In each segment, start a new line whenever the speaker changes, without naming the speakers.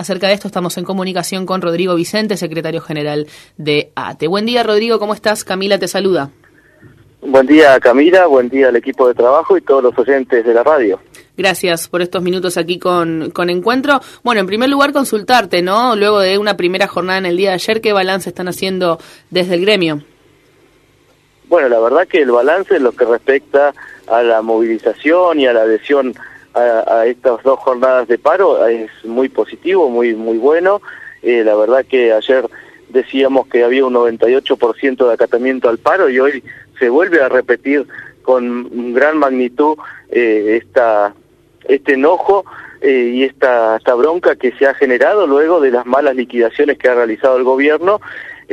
Acerca de esto estamos en comunicación con Rodrigo Vicente, secretario general de ATE. Buen día, Rodrigo, ¿cómo estás? Camila te saluda.
Buen día, Camila, buen día al equipo de trabajo y todos los oyentes de la radio.
Gracias por estos minutos aquí con, con Encuentro. Bueno, en primer lugar, consultarte, ¿no? Luego de una primera jornada en el día de ayer, ¿qué balance están haciendo desde el gremio?
Bueno, la verdad que el balance en lo que respecta a la movilización y a la adhesión a, estas dos jornadas de paro es muy positivo, muy muy bueno. Eh, la verdad que ayer decíamos que había un 98% de acatamiento al paro y hoy se vuelve a repetir con gran magnitud eh, esta, este enojo eh, y esta, esta bronca que se ha generado luego de las malas liquidaciones que ha realizado el gobierno,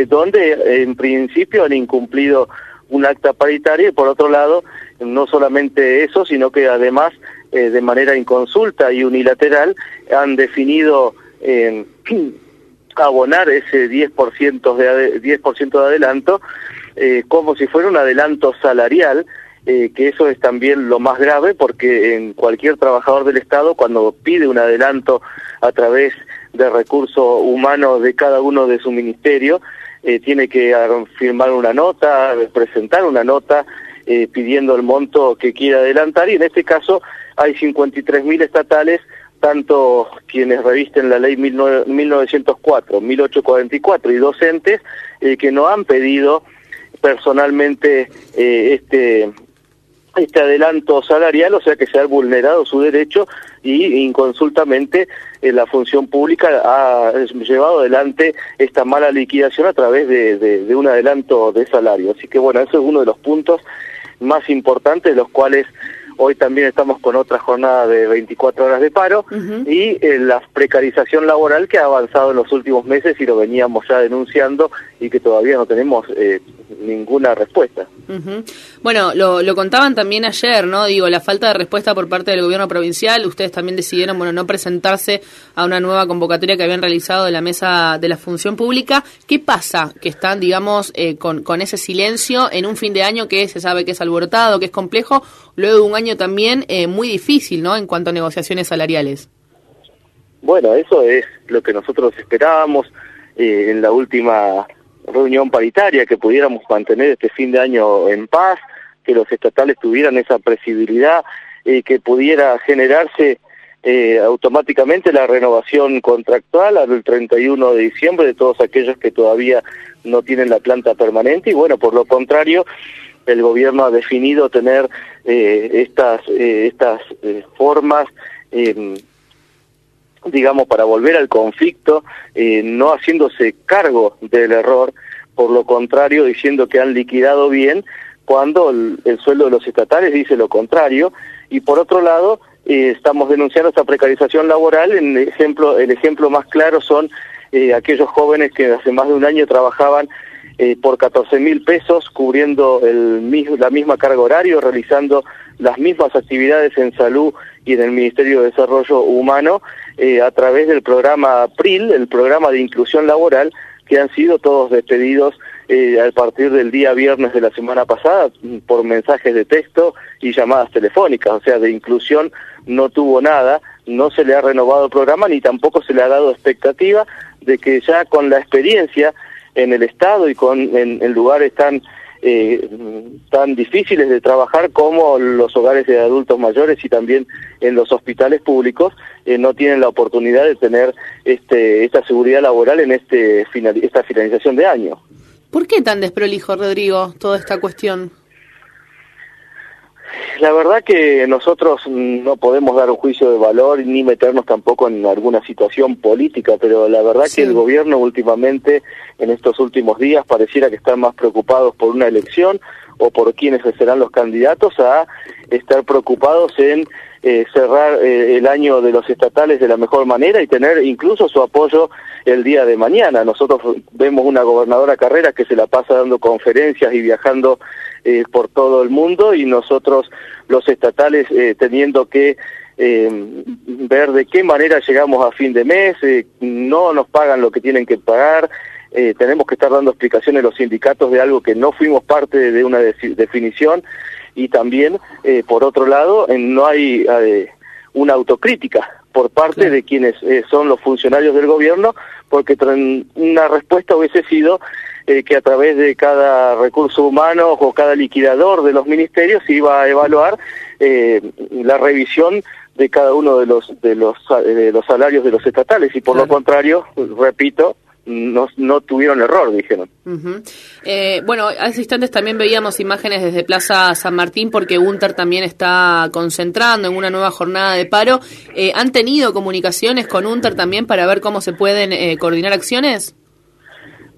donde en principio han incumplido un acta paritaria y por otro lado, no solamente eso, sino que además eh, de manera inconsulta y unilateral han definido eh, abonar ese 10% de, 10 de adelanto eh, como si fuera un adelanto salarial, eh, que eso es también lo más grave porque en cualquier trabajador del Estado cuando pide un adelanto a través de recursos humanos de cada uno de su ministerio, eh, tiene que firmar una nota, presentar una nota pidiendo el monto que quiera adelantar y en este caso hay 53.000 estatales, tanto quienes revisten la ley 1904, 1844 y docentes, eh, que no han pedido personalmente eh, este este adelanto salarial, o sea que se ha vulnerado su derecho y inconsultamente eh, la función pública ha llevado adelante esta mala liquidación a través de, de, un adelanto de salario. Así que bueno, eso es uno de los puntos más importantes, los cuales Hoy también estamos con otra jornada de 24 horas de paro y eh, la precarización laboral que ha avanzado en los últimos meses y lo veníamos ya denunciando y que todavía no tenemos eh, ninguna respuesta.
Bueno, lo, lo, contaban también ayer, ¿no? Digo, la falta de respuesta por parte del gobierno provincial. Ustedes también decidieron, bueno, no presentarse a una nueva convocatoria que habían realizado de la mesa de la función pública. ¿Qué pasa que están, digamos, eh, con, con ese silencio en un fin de año que se sabe que es alborotado, que es complejo, luego de un año también eh, muy difícil, ¿no? En cuanto a negociaciones salariales.
Bueno, eso es lo que nosotros esperábamos eh, en la última reunión paritaria, que pudiéramos mantener este fin de año en paz, que los estatales tuvieran esa presibilidad, y que pudiera generarse eh, automáticamente la renovación contractual al 31 de diciembre de todos aquellos que todavía no tienen la planta permanente. Y bueno, por lo contrario, el gobierno ha definido tener eh, estas, eh, estas eh, formas em, digamos, para volver al conflicto, eh, no haciéndose cargo del error, por lo contrario, diciendo que han liquidado bien, cuando el, sueldo de los estatales dice lo contrario, y por otro lado, eh, estamos denunciando esta precarización laboral, en ejemplo, el ejemplo más claro son eh, aquellos jóvenes que hace más de un año trabajaban por 14 mil pesos, cubriendo el, la misma carga horario, realizando las mismas actividades en salud y en el Ministerio de Desarrollo Humano eh, a través del programa PRIL, el programa de inclusión laboral, que han sido todos despedidos eh, a partir del día viernes de la semana pasada por mensajes de texto y llamadas telefónicas, o sea, de inclusión no tuvo nada, no se le ha renovado el programa ni tampoco se le ha dado expectativa de que ya con la experiencia en el Estado y con en, lugares tan eh, tan difíciles de trabajar como los hogares de adultos mayores y también en los hospitales públicos eh, no tienen la oportunidad de tener este, esta seguridad laboral en este final, esta finalización de año.
¿Por qué tan desprolijo, Rodrigo, toda esta cuestión?
La verdad que nosotros no podemos dar un juicio de valor ni meternos tampoco en alguna situación política, pero la verdad que el gobierno últimamente, en estos últimos días, pareciera que están más preocupados por una elección o por quiénes serán los candidatos a estar preocupados en eh, cerrar eh, el año de los estatales de la mejor manera y tener incluso su apoyo el día de mañana. Nosotros vemos una gobernadora carrera que se la pasa dando conferencias y viajando eh, por todo el mundo y nosotros los estatales teniendo que ver de qué manera llegamos a fin de mes, no nos pagan lo que tienen que pagar, tenemos que estar dando explicaciones a los sindicatos de algo que no fuimos parte de una definición y también, eh, por otro lado, no hay eh, una autocrítica por parte de quienes eh, son los funcionarios del gobierno, porque una respuesta hubiese sido eh, que a través de cada recurso humano o cada liquidador de los ministerios se iba a evaluar eh, la revisión de cada uno de los de los de los salarios de los estatales. Y por lo contrario repito no, no tuvieron error, dijeron.
eh, bueno, hace instantes también veíamos imágenes desde Plaza San Martín porque UNTER también está concentrando en una nueva jornada de paro. Eh, ¿Han tenido comunicaciones con UNTER también para ver cómo se pueden eh, coordinar acciones?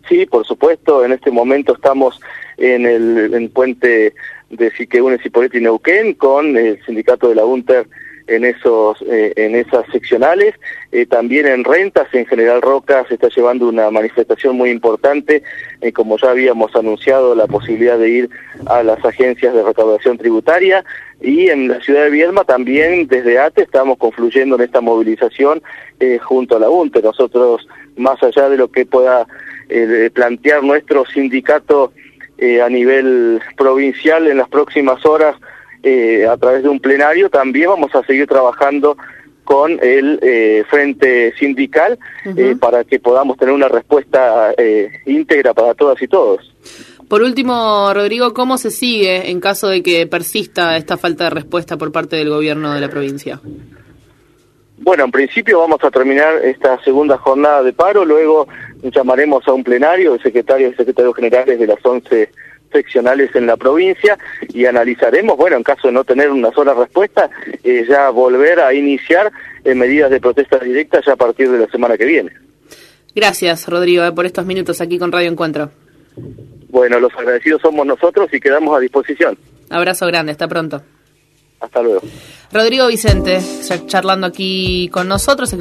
Sí, por supuesto. En este momento estamos en el puente de Siqueunes y Neuquén con el sindicato de la UNTER en esos eh, en esas seccionales. Eh, también en rentas en General Roca se está llevando una manifestación muy importante eh, como ya habíamos anunciado la posibilidad de ir a las agencias de recaudación tributaria. Y en la ciudad de Viedma también desde ATE estamos confluyendo en esta movilización junto a la UNTE. Nosotros más allá de lo que pueda plantear nuestro sindicato a nivel provincial en las próximas horas eh, a través de un plenario, también vamos a seguir trabajando con el eh, frente sindical eh, para que podamos tener una respuesta íntegra para todas y todos.
Por último, Rodrigo, ¿cómo se sigue en caso de que persista esta falta de respuesta por parte del gobierno de la provincia?
Bueno, en principio vamos a terminar esta segunda jornada de paro, luego llamaremos a un plenario de secretarios y secretarios generales de las 11 seccionales en la provincia y analizaremos, bueno, en caso de no tener una sola respuesta, eh, ya volver a iniciar eh, medidas de protesta directa ya a partir de la semana que viene.
Gracias, Rodrigo, eh, por estos minutos aquí con Radio Encuentro.
Bueno, los agradecidos somos nosotros y quedamos a disposición.
Abrazo grande, hasta pronto.
Hasta luego.
Rodrigo Vicente, charlando aquí con nosotros,